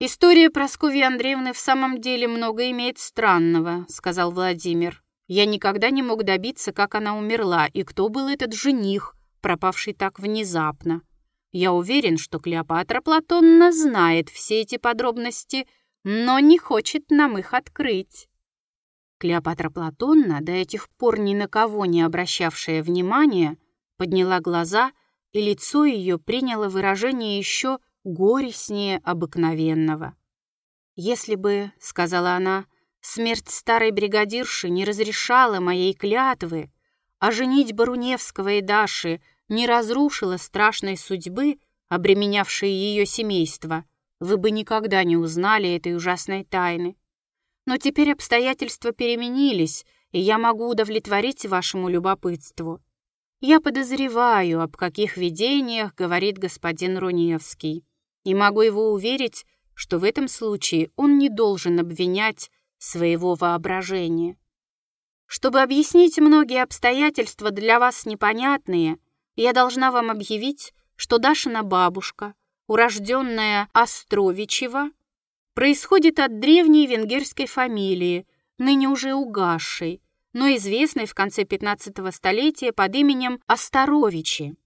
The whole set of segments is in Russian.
«История Прасковьи Андреевны в самом деле много имеет странного», — сказал Владимир. «Я никогда не мог добиться, как она умерла, и кто был этот жених, пропавший так внезапно. Я уверен, что Клеопатра Платонна знает все эти подробности, но не хочет нам их открыть». Клеопатра Платонна, до этих пор ни на кого не обращавшая внимания, подняла глаза, и лицо ее приняло выражение еще горестнее обыкновенного. «Если бы, — сказала она, — смерть старой бригадирши не разрешала моей клятвы, а женить Баруневского и Даши не разрушила страшной судьбы, обременявшей ее семейство, вы бы никогда не узнали этой ужасной тайны. Но теперь обстоятельства переменились, и я могу удовлетворить вашему любопытству. Я подозреваю, об каких видениях говорит господин Руневский и могу его уверить, что в этом случае он не должен обвинять своего воображения. Чтобы объяснить многие обстоятельства для вас непонятные, я должна вам объявить, что Дашина бабушка, урожденная Островичева, происходит от древней венгерской фамилии, ныне уже угасшей, но известной в конце 15 столетия под именем Осторовичи.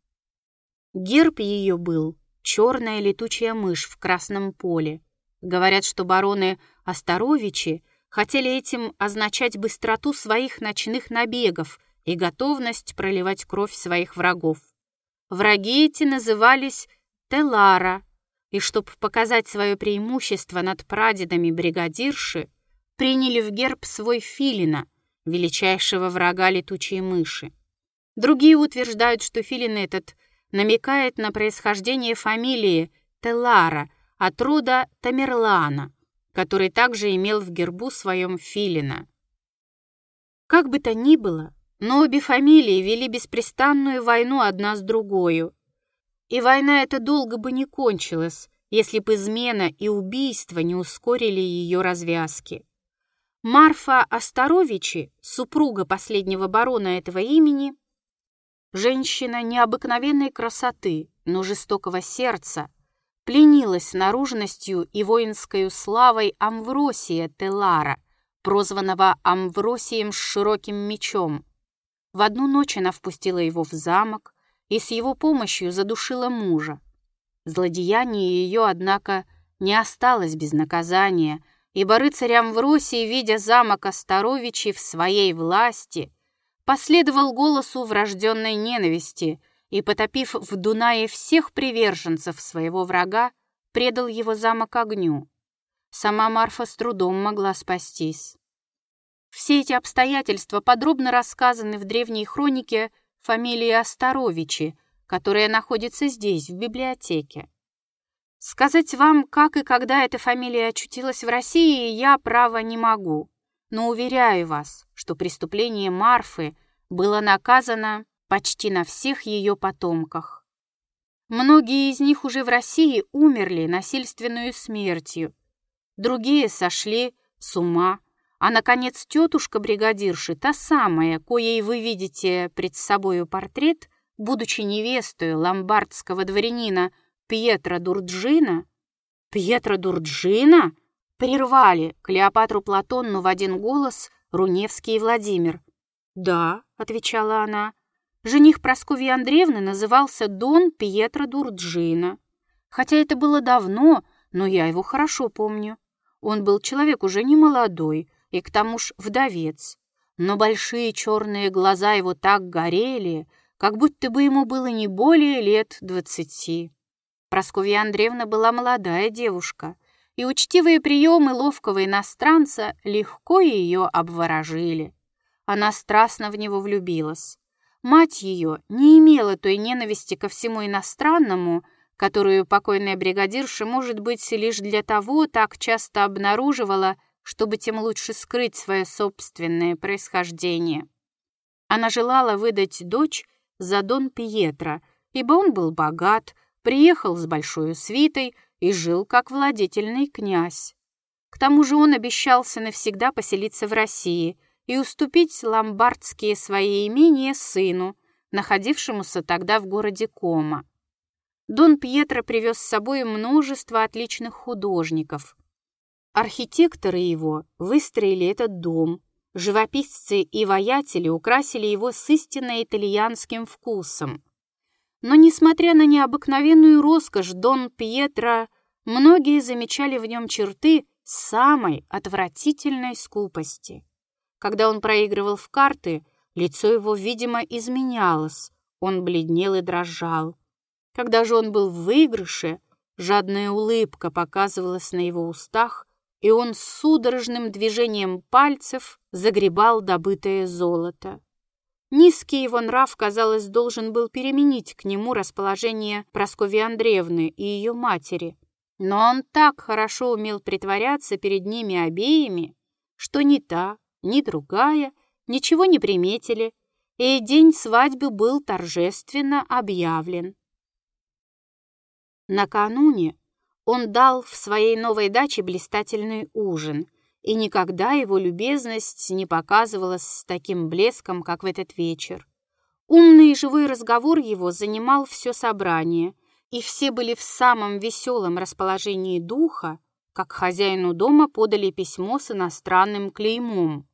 Герб ее был черная летучая мышь в красном поле. Говорят, что бароны Осторовичи хотели этим означать быстроту своих ночных набегов и готовность проливать кровь своих врагов. Враги эти назывались Телара, и чтобы показать свое преимущество над прадедами бригадирши, приняли в герб свой филина, величайшего врага летучей мыши. Другие утверждают, что филин этот намекает на происхождение фамилии Телара от рода Тамерлана, который также имел в гербу своем филина. Как бы то ни было, но обе фамилии вели беспрестанную войну одна с другой, и война эта долго бы не кончилась, если бы измена и убийство не ускорили ее развязки. Марфа Осторовичи, супруга последнего барона этого имени, Женщина необыкновенной красоты, но жестокого сердца, пленилась наружностью и воинской славой Амвросия Телара, прозванного Амвросием с широким мечом. В одну ночь она впустила его в замок и с его помощью задушила мужа. Злодеяние ее, однако, не осталось без наказания, ибо рыцарь Амвросий, видя замок Осторовичей в своей власти, последовал голосу врожденной ненависти и, потопив в Дунае всех приверженцев своего врага, предал его замок огню. Сама Марфа с трудом могла спастись. Все эти обстоятельства подробно рассказаны в древней хронике фамилии Осторовичи, которая находится здесь, в библиотеке. Сказать вам, как и когда эта фамилия очутилась в России, я, право, не могу. Но уверяю вас, что преступление Марфы было наказано почти на всех ее потомках. Многие из них уже в России умерли насильственную смертью, другие сошли с ума, а, наконец, тетушка бригадирши, та самая, коей вы видите пред собою портрет, будучи невестой ломбардского дворянина Пьетро Дурджина, Пьетро Дурджина? Прервали Клеопатру Платонну в один голос Руневский и Владимир. «Да», — отвечала она, — «жених Прасковьи Андреевны назывался Дон Пьетро Дурджина. Хотя это было давно, но я его хорошо помню. Он был человек уже не молодой и к тому ж вдовец. Но большие черные глаза его так горели, как будто бы ему было не более лет двадцати. Прасковья Андреевна была молодая девушка — и учтивые приемы ловкого иностранца легко ее обворожили. Она страстно в него влюбилась. Мать ее не имела той ненависти ко всему иностранному, которую покойная бригадирша, может быть, лишь для того так часто обнаруживала, чтобы тем лучше скрыть свое собственное происхождение. Она желала выдать дочь за Дон Пьетро, ибо он был богат, приехал с большой свитой, и жил как владетельный князь. К тому же он обещался навсегда поселиться в России и уступить ломбардские свои имения сыну, находившемуся тогда в городе Кома. Дон Пьетро привез с собой множество отличных художников. Архитекторы его выстроили этот дом, живописцы и воятели украсили его с истинно итальянским вкусом. Но, несмотря на необыкновенную роскошь Дон Пьетро, многие замечали в нем черты самой отвратительной скупости. Когда он проигрывал в карты, лицо его, видимо, изменялось, он бледнел и дрожал. Когда же он был в выигрыше, жадная улыбка показывалась на его устах, и он судорожным движением пальцев загребал добытое золото. Низкий его нрав, казалось, должен был переменить к нему расположение Прасковьи Андреевны и ее матери. Но он так хорошо умел притворяться перед ними обеими, что ни та, ни другая ничего не приметили, и день свадьбы был торжественно объявлен. Накануне он дал в своей новой даче блистательный ужин, и никогда его любезность не показывалась с таким блеском, как в этот вечер. Умный и живой разговор его занимал все собрание, и все были в самом веселом расположении духа, как хозяину дома подали письмо с иностранным клеймом.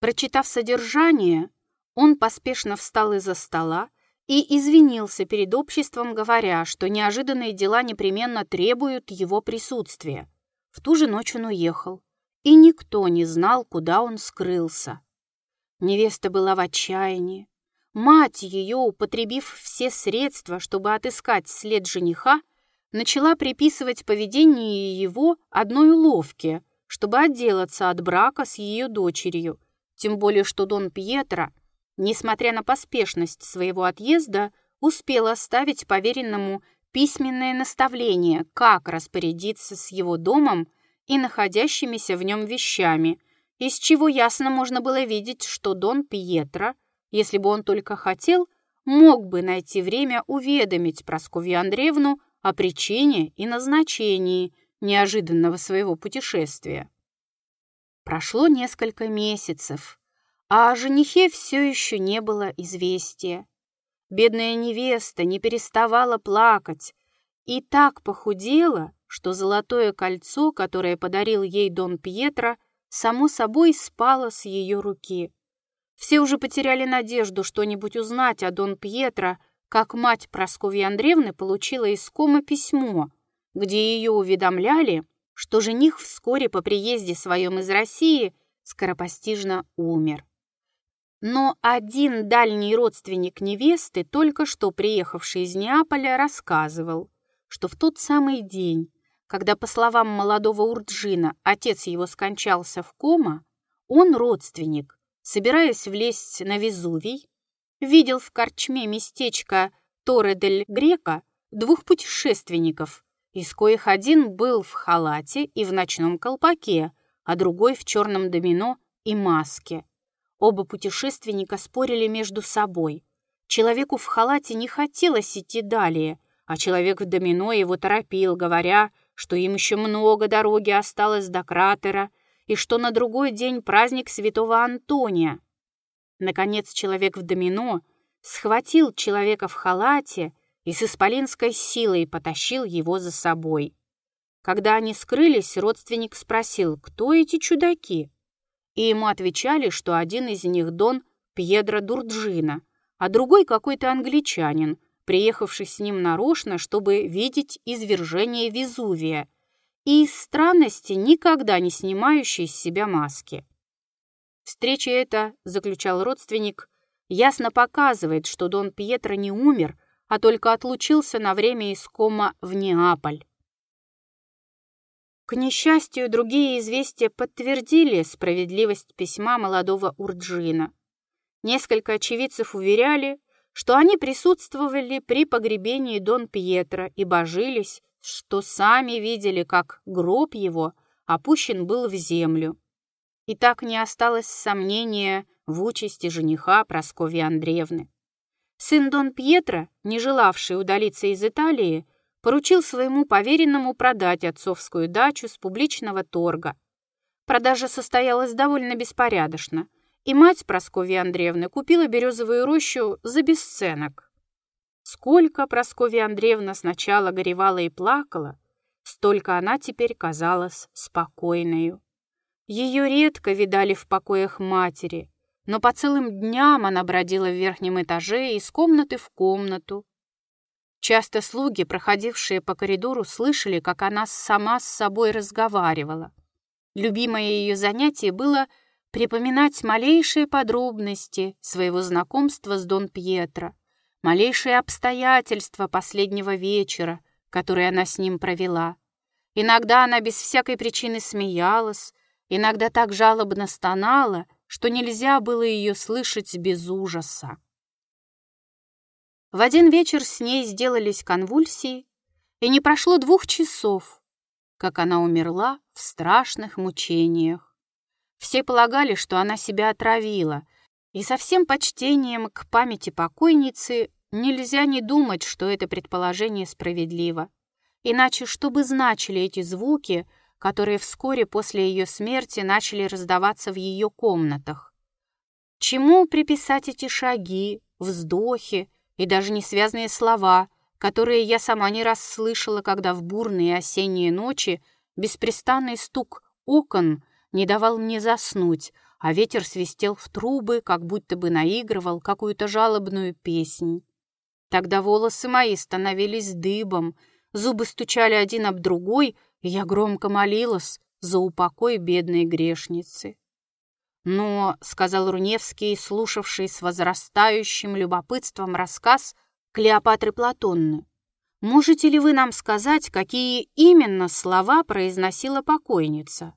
Прочитав содержание, он поспешно встал из-за стола и извинился перед обществом, говоря, что неожиданные дела непременно требуют его присутствия. В ту же ночь он уехал, и никто не знал, куда он скрылся. Невеста была в отчаянии. Мать ее, употребив все средства, чтобы отыскать след жениха, начала приписывать поведение его одной уловке, чтобы отделаться от брака с ее дочерью, тем более что Дон Пьетро – несмотря на поспешность своего отъезда, успел оставить поверенному письменное наставление, как распорядиться с его домом и находящимися в нем вещами, из чего ясно можно было видеть, что Дон Пьетро, если бы он только хотел, мог бы найти время уведомить Прасковью Андреевну о причине и назначении неожиданного своего путешествия. Прошло несколько месяцев, а о женихе все еще не было известия. Бедная невеста не переставала плакать и так похудела, что золотое кольцо, которое подарил ей Дон Пьетро, само собой спало с ее руки. Все уже потеряли надежду что-нибудь узнать о Дон Пьетро, как мать Прасковьи Андреевны получила из кома письмо, где ее уведомляли, что жених вскоре по приезде своем из России скоропостижно умер. Но один дальний родственник невесты, только что приехавший из Неаполя, рассказывал, что в тот самый день, когда, по словам молодого Урджина, отец его скончался в кома, он, родственник, собираясь влезть на Везувий, видел в корчме местечко Торе-дель-Грека двух путешественников, из коих один был в халате и в ночном колпаке, а другой в черном домино и маске. Оба путешественника спорили между собой. Человеку в халате не хотелось идти далее, а человек в домино его торопил, говоря, что им еще много дороги осталось до кратера и что на другой день праздник святого Антония. Наконец человек в домино схватил человека в халате и с исполинской силой потащил его за собой. Когда они скрылись, родственник спросил, кто эти чудаки и ему отвечали, что один из них Дон Пьедро Дурджина, а другой какой-то англичанин, приехавший с ним нарочно, чтобы видеть извержение Везувия, и из странности никогда не снимающий с себя маски. Встреча эта, заключал родственник, ясно показывает, что Дон Пьетро не умер, а только отлучился на время из кома в Неаполь. К несчастью, другие известия подтвердили справедливость письма молодого Урджина. Несколько очевидцев уверяли, что они присутствовали при погребении Дон Пьетро и божились, что сами видели, как гроб его опущен был в землю. И так не осталось сомнения в участи жениха Прасковьи Андреевны. Сын Дон Пьетро, не желавший удалиться из Италии, поручил своему поверенному продать отцовскую дачу с публичного торга. Продажа состоялась довольно беспорядочно, и мать Прасковьи Андреевны купила березовую рощу за бесценок. Сколько Прасковья Андреевна сначала горевала и плакала, столько она теперь казалась спокойною. Ее редко видали в покоях матери, но по целым дням она бродила в верхнем этаже из комнаты в комнату. Часто слуги, проходившие по коридору, слышали, как она сама с собой разговаривала. Любимое ее занятие было припоминать малейшие подробности своего знакомства с Дон Пьетро, малейшие обстоятельства последнего вечера, который она с ним провела. Иногда она без всякой причины смеялась, иногда так жалобно стонала, что нельзя было ее слышать без ужаса. В один вечер с ней сделались конвульсии, и не прошло двух часов, как она умерла в страшных мучениях. Все полагали, что она себя отравила, и со всем почтением к памяти покойницы нельзя не думать, что это предположение справедливо. Иначе что бы значили эти звуки, которые вскоре после ее смерти начали раздаваться в ее комнатах? Чему приписать эти шаги, вздохи и даже несвязные слова, которые я сама не раз слышала, когда в бурные осенние ночи беспрестанный стук окон не давал мне заснуть, а ветер свистел в трубы, как будто бы наигрывал какую-то жалобную песнь. Тогда волосы мои становились дыбом, зубы стучали один об другой, и я громко молилась за упокой бедной грешницы. «Но», — сказал Руневский, слушавший с возрастающим любопытством рассказ Клеопатры Платонны, «можете ли вы нам сказать, какие именно слова произносила покойница?»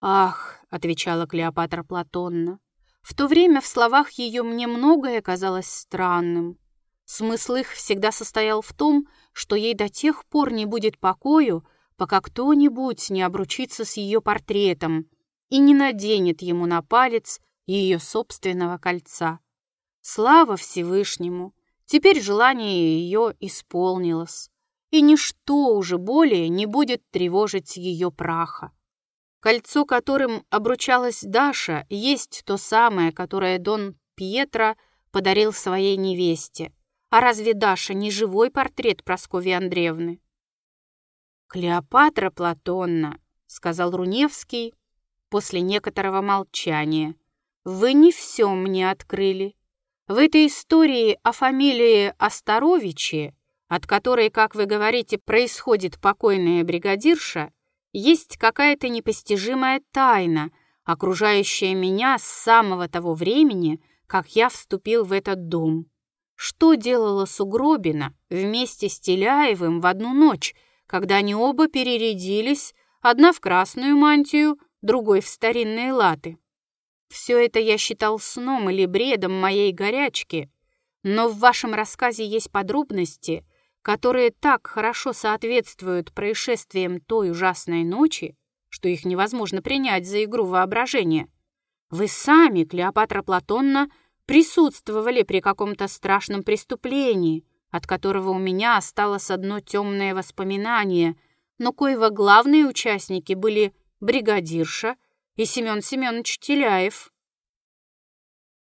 «Ах», — отвечала Клеопатра Платонна, «в то время в словах ее мне многое казалось странным. Смысл их всегда состоял в том, что ей до тех пор не будет покою, пока кто-нибудь не обручится с ее портретом и не наденет ему на палец ее собственного кольца. Слава Всевышнему! Теперь желание ее исполнилось, и ничто уже более не будет тревожить ее праха. Кольцо, которым обручалась Даша, есть то самое, которое Дон Пьетро подарил своей невесте. А разве Даша не живой портрет Прасковьи Андреевны? «Клеопатра Платонна», — сказал Руневский после некоторого молчания, — «вы не все мне открыли. В этой истории о фамилии Осторовичи, от которой, как вы говорите, происходит покойная бригадирша, есть какая-то непостижимая тайна, окружающая меня с самого того времени, как я вступил в этот дом. Что делала Сугробина вместе с Теляевым в одну ночь, когда они оба перерядились, одна в красную мантию, другой в старинные латы? Все это я считал сном или бредом моей горячки, но в вашем рассказе есть подробности, которые так хорошо соответствуют происшествиям той ужасной ночи, что их невозможно принять за игру воображения. Вы сами, Клеопатра Платонна, присутствовали при каком-то страшном преступлении, от которого у меня осталось одно темное воспоминание, но коего главные участники были бригадирша и Семен Семенович Теляев.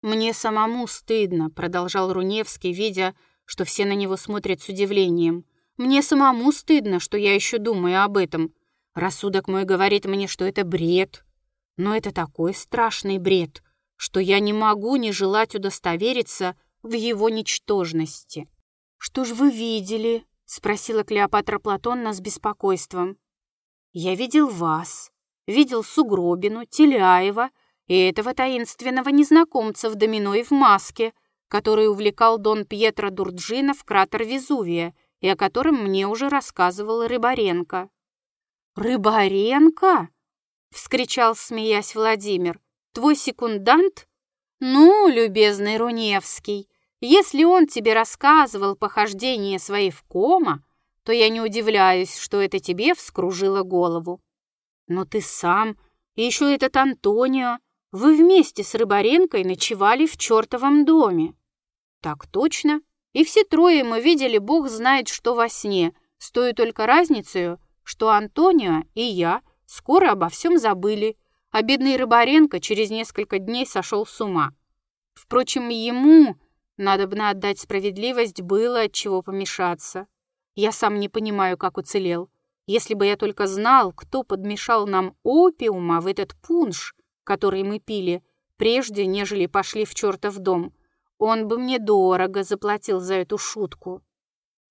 «Мне самому стыдно», — продолжал Руневский, видя, что все на него смотрят с удивлением. «Мне самому стыдно, что я еще думаю об этом. Рассудок мой говорит мне, что это бред. Но это такой страшный бред, что я не могу не желать удостовериться в его ничтожности. «Что ж вы видели?» — спросила Клеопатра Платонна с беспокойством. «Я видел вас, видел Сугробину, Теляева и этого таинственного незнакомца в домино и в маске, который увлекал Дон Пьетро Дурджина в кратер Везувия и о котором мне уже рассказывал Рыбаренко». «Рыбаренко?» — вскричал, смеясь Владимир. Твой секундант? Ну, любезный Руневский, если он тебе рассказывал похождение своей в кома, то я не удивляюсь, что это тебе вскружило голову. Но ты сам и еще этот Антонио, вы вместе с Рыбаренкой ночевали в чертовом доме. Так точно. И все трое мы видели бог знает что во сне, с той только разницей, что Антонио и я скоро обо всем забыли а бедный Рыбаренко через несколько дней сошел с ума. Впрочем, ему, Надо бы отдать справедливость, было от чего помешаться. Я сам не понимаю, как уцелел. Если бы я только знал, кто подмешал нам опиума в этот пунш, который мы пили, прежде, нежели пошли в чертов дом, он бы мне дорого заплатил за эту шутку.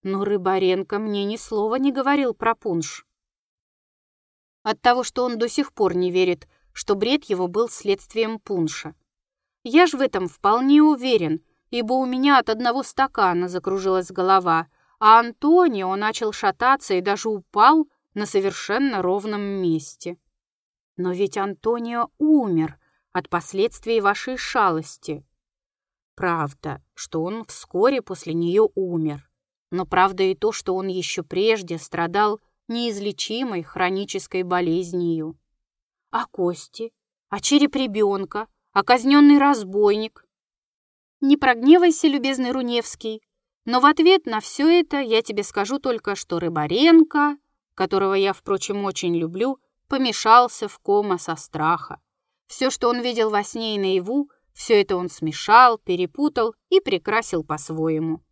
Но Рыбаренко мне ни слова не говорил про пунш. От того, что он до сих пор не верит, что бред его был следствием пунша. Я ж в этом вполне уверен, ибо у меня от одного стакана закружилась голова, а Антонио начал шататься и даже упал на совершенно ровном месте. Но ведь Антонио умер от последствий вашей шалости. Правда, что он вскоре после нее умер. Но правда и то, что он еще прежде страдал неизлечимой хронической болезнью. А кости? А череп ребенка? А казненный разбойник? Не прогневайся, любезный Руневский, но в ответ на все это я тебе скажу только, что Рыбаренко, которого я, впрочем, очень люблю, помешался в кома со страха. Все, что он видел во сне и наяву, все это он смешал, перепутал и прикрасил по-своему.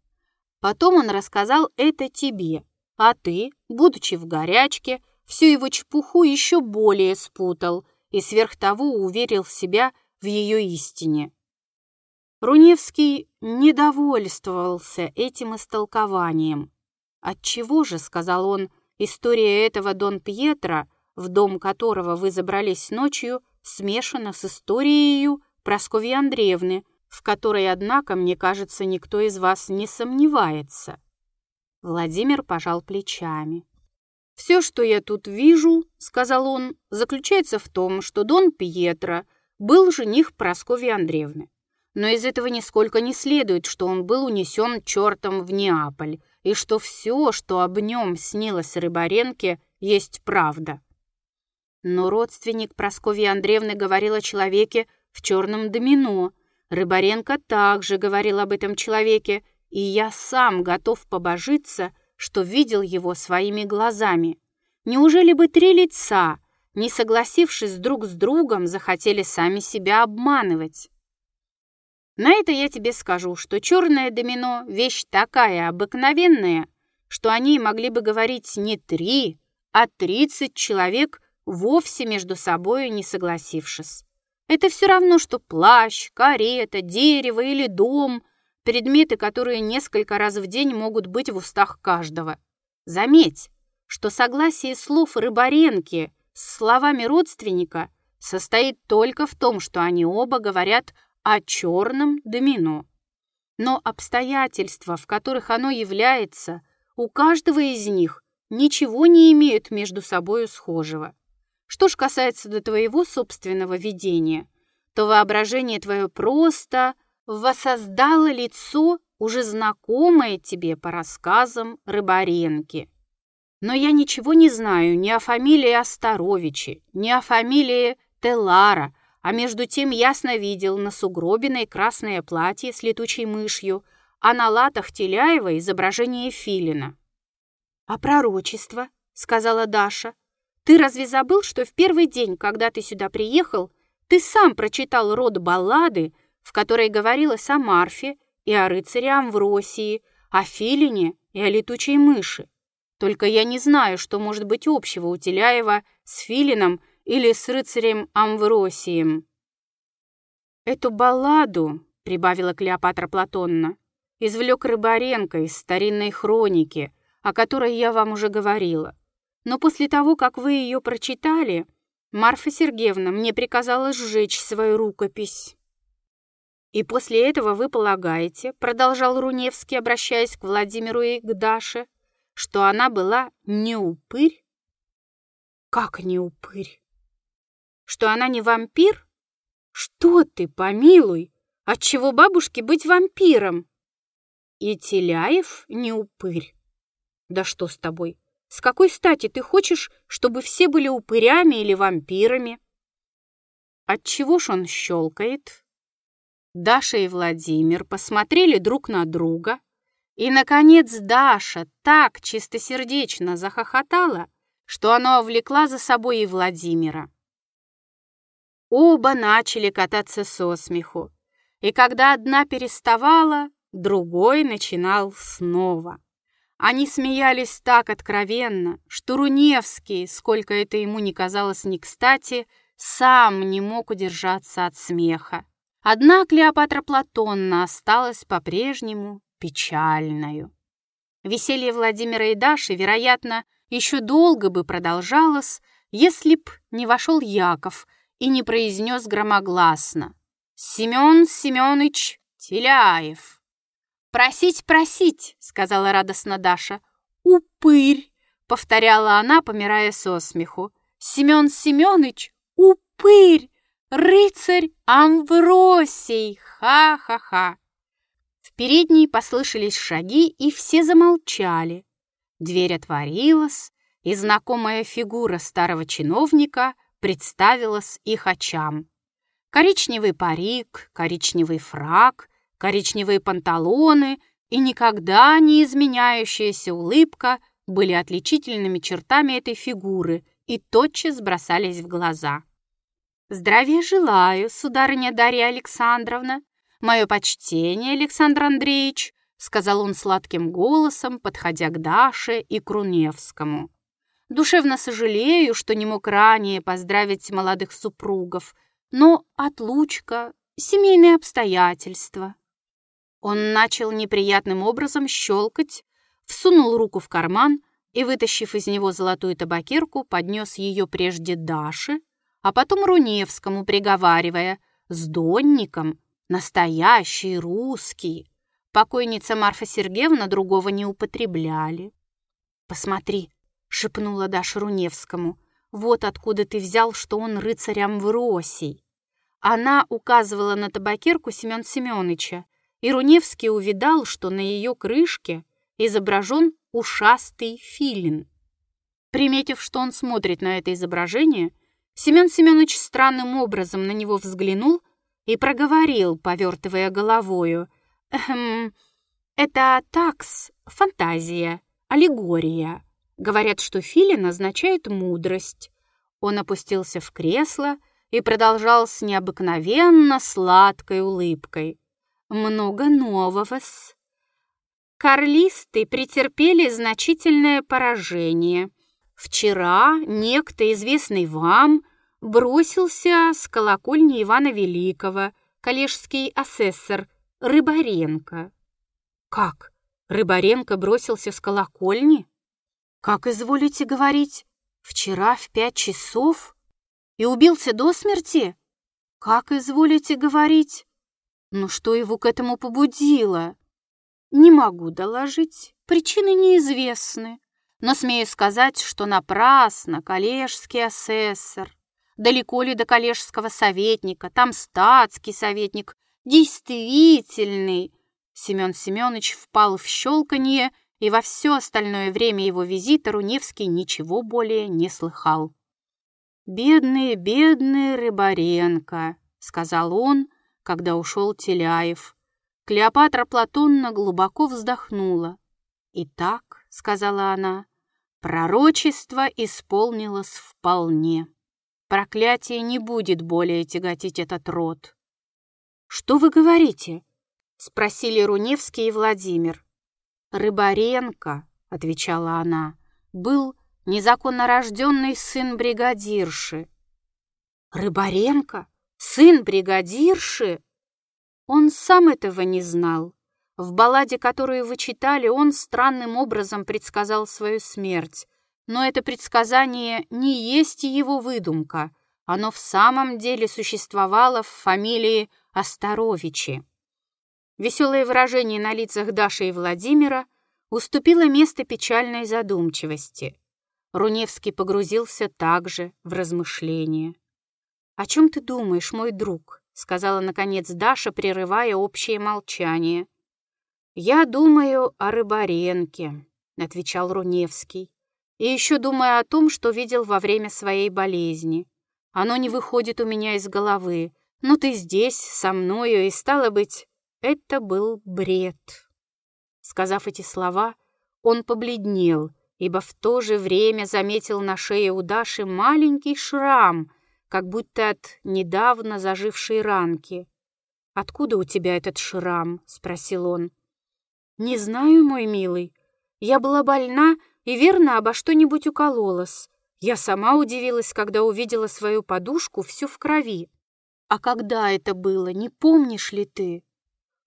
Потом он рассказал это тебе, а ты, будучи в горячке, всю его чепуху еще более спутал и сверх того уверил себя в ее истине. Руневский недовольствовался этим истолкованием. «Отчего же, — сказал он, — история этого Дон Пьетро, в дом которого вы забрались ночью, смешана с историей Прасковьи Андреевны, в которой, однако, мне кажется, никто из вас не сомневается». Владимир пожал плечами. «Все, что я тут вижу, — сказал он, — заключается в том, что Дон Пьетро был жених Прасковьи Андреевны но из этого нисколько не следует, что он был унесен чертом в Неаполь, и что все, что об нем снилось Рыбаренке, есть правда. Но родственник Прасковьи Андреевны говорил о человеке в черном домино. Рыбаренко также говорил об этом человеке, и я сам готов побожиться, что видел его своими глазами. Неужели бы три лица, не согласившись друг с другом, захотели сами себя обманывать? На это я тебе скажу, что черное домино — вещь такая обыкновенная, что о ней могли бы говорить не три, а тридцать человек, вовсе между собою не согласившись. Это все равно, что плащ, карета, дерево или дом, предметы, которые несколько раз в день могут быть в устах каждого. Заметь, что согласие слов Рыбаренки с словами родственника состоит только в том, что они оба говорят о черном домино. Но обстоятельства, в которых оно является, у каждого из них ничего не имеют между собою схожего. Что ж касается до твоего собственного видения, то воображение твое просто воссоздало лицо, уже знакомое тебе по рассказам Рыбаренки. Но я ничего не знаю ни о фамилии Осторовичи, ни о фамилии Телара, а между тем ясно видел на сугробиной красное платье с летучей мышью, а на латах Теляева изображение филина. «А пророчество?» — сказала Даша. «Ты разве забыл, что в первый день, когда ты сюда приехал, ты сам прочитал род баллады, в которой говорилось о Марфе и о рыцаре Амвросии, о филине и о летучей мыши? Только я не знаю, что может быть общего у Теляева с филином или с рыцарем Амвросием. «Эту балладу», — прибавила Клеопатра Платонна, извлек Рыбаренко из старинной хроники, о которой я вам уже говорила. Но после того, как вы ее прочитали, Марфа Сергеевна мне приказала сжечь свою рукопись. «И после этого вы полагаете, — продолжал Руневский, обращаясь к Владимиру и к Даше, — что она была не упырь?» «Как не упырь?» Что она не вампир? Что ты, помилуй, отчего бабушке быть вампиром? И Теляев не упырь. Да что с тобой? С какой стати ты хочешь, чтобы все были упырями или вампирами? Отчего ж он щелкает? Даша и Владимир посмотрели друг на друга, и, наконец, Даша так чистосердечно захохотала, что оно увлекла за собой и Владимира. Оба начали кататься со смеху. И когда одна переставала, другой начинал снова. Они смеялись так откровенно, что Руневский, сколько это ему не казалось не кстати, сам не мог удержаться от смеха. Одна Клеопатра Платонна осталась по-прежнему печальною. Веселье Владимира и Даши, вероятно, еще долго бы продолжалось, если б не вошел Яков и не произнес громогласно «Семен Семенович Теляев». «Просить, просить», — сказала радостно Даша. «Упырь», — повторяла она, помирая со смеху. «Семен Семенович, упырь, рыцарь Амвросий, ха-ха-ха». В передней послышались шаги, и все замолчали. Дверь отворилась, и знакомая фигура старого чиновника представилась их очам. Коричневый парик, коричневый фрак, коричневые панталоны и никогда не изменяющаяся улыбка были отличительными чертами этой фигуры и тотчас бросались в глаза. «Здравия желаю, сударыня Дарья Александровна! Мое почтение, Александр Андреевич!» сказал он сладким голосом, подходя к Даше и Круневскому. «Душевно сожалею, что не мог ранее поздравить молодых супругов, но отлучка, семейные обстоятельства». Он начал неприятным образом щелкать, всунул руку в карман и, вытащив из него золотую табакерку, поднес ее прежде Даше, а потом Руневскому, приговаривая «С донником, настоящий русский». Покойница Марфа Сергеевна другого не употребляли. «Посмотри», — шепнула Даша Руневскому, «вот откуда ты взял, что он рыцарям в Росии». Она указывала на табакерку Семен Семеновича, и Руневский увидал, что на ее крышке изображен ушастый филин. Приметив, что он смотрит на это изображение, Семен Семенович странным образом на него взглянул и проговорил, повертывая головою, «Эхм, это такс, фантазия, аллегория. Говорят, что филин означает мудрость». Он опустился в кресло и продолжал с необыкновенно сладкой улыбкой много нового-с. Карлисты претерпели значительное поражение. Вчера некто, известный вам, бросился с колокольни Ивана Великого, коллежский асессор Рыбаренко. Как? Рыбаренко бросился с колокольни? Как изволите говорить? Вчера в пять часов? И убился до смерти? Как изволите говорить? Но что его к этому побудило? Не могу доложить, причины неизвестны. Но смею сказать, что напрасно коллежский асессор. Далеко ли до коллежского советника, там статский советник, действительный. Семен Семенович впал в щелканье, и во все остальное время его визита Руневский ничего более не слыхал. «Бедный, бедный Рыбаренко», — сказал он, когда ушел Теляев. Клеопатра Платонна глубоко вздохнула. «Итак», — сказала она, — «пророчество исполнилось вполне. Проклятие не будет более тяготить этот род». «Что вы говорите?» — спросили Руневский и Владимир. «Рыбаренко», — отвечала она, — «был незаконно рожденный сын бригадирши». «Рыбаренко?» Сын бригадирши? Он сам этого не знал. В балладе, которую вы читали, он странным образом предсказал свою смерть. Но это предсказание не есть его выдумка. Оно в самом деле существовало в фамилии Осторовичи. Веселое выражение на лицах Даши и Владимира уступило место печальной задумчивости. Руневский погрузился также в размышления. «О чем ты думаешь, мой друг?» — сказала, наконец, Даша, прерывая общее молчание. «Я думаю о Рыбаренке», — отвечал Руневский. «И еще думаю о том, что видел во время своей болезни. Оно не выходит у меня из головы. Но ты здесь, со мною, и, стало быть, это был бред». Сказав эти слова, он побледнел, ибо в то же время заметил на шее у Даши маленький шрам — как будто от недавно зажившей ранки. «Откуда у тебя этот шрам?» — спросил он. «Не знаю, мой милый. Я была больна и верно обо что-нибудь укололась. Я сама удивилась, когда увидела свою подушку всю в крови. А когда это было, не помнишь ли ты?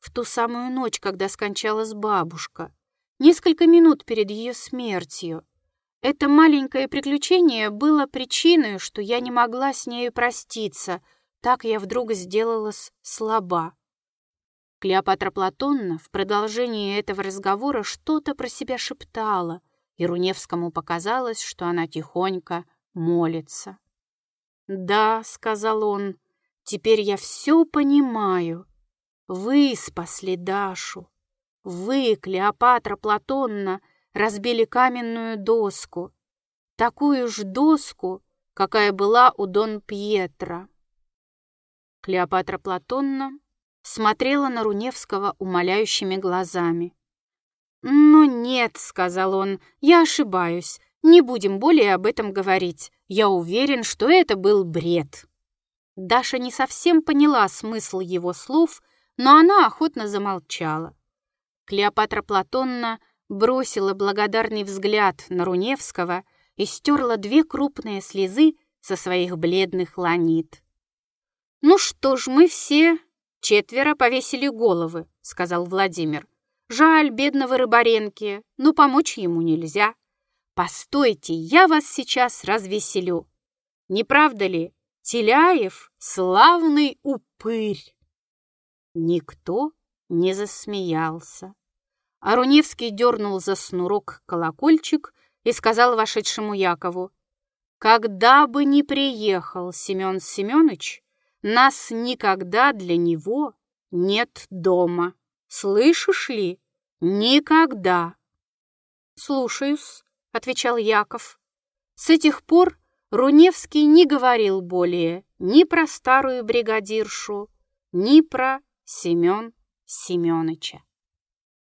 В ту самую ночь, когда скончалась бабушка. Несколько минут перед ее смертью. Это маленькое приключение было причиной, что я не могла с нею проститься. Так я вдруг сделалась слаба. Клеопатра Платонна в продолжении этого разговора что-то про себя шептала, и Руневскому показалось, что она тихонько молится. «Да», — сказал он, — «теперь я все понимаю. Вы спасли Дашу. Вы, Клеопатра Платонна, разбили каменную доску, такую же доску, какая была у Дон Пьетро». Клеопатра Платонна смотрела на Руневского умоляющими глазами. «Ну нет», — сказал он, — «я ошибаюсь. Не будем более об этом говорить. Я уверен, что это был бред». Даша не совсем поняла смысл его слов, но она охотно замолчала. Клеопатра Платонна бросила благодарный взгляд на Руневского и стерла две крупные слезы со своих бледных ланит. «Ну что ж, мы все четверо повесили головы», — сказал Владимир. Жаль бедного Рыбаренки, но помочь ему нельзя. Постойте, я вас сейчас развеселю. Не правда ли, Теляев — славный упырь? Никто не засмеялся. Аруневский дернул за снурок колокольчик и сказал вошедшему Якову, «Когда бы ни приехал Семен Семенович, нас никогда для него нет дома». Слышишь ли? Никогда. Слушаюсь, отвечал Яков. С этих пор Руневский не говорил более ни про старую бригадиршу, ни про Семен Семёныча.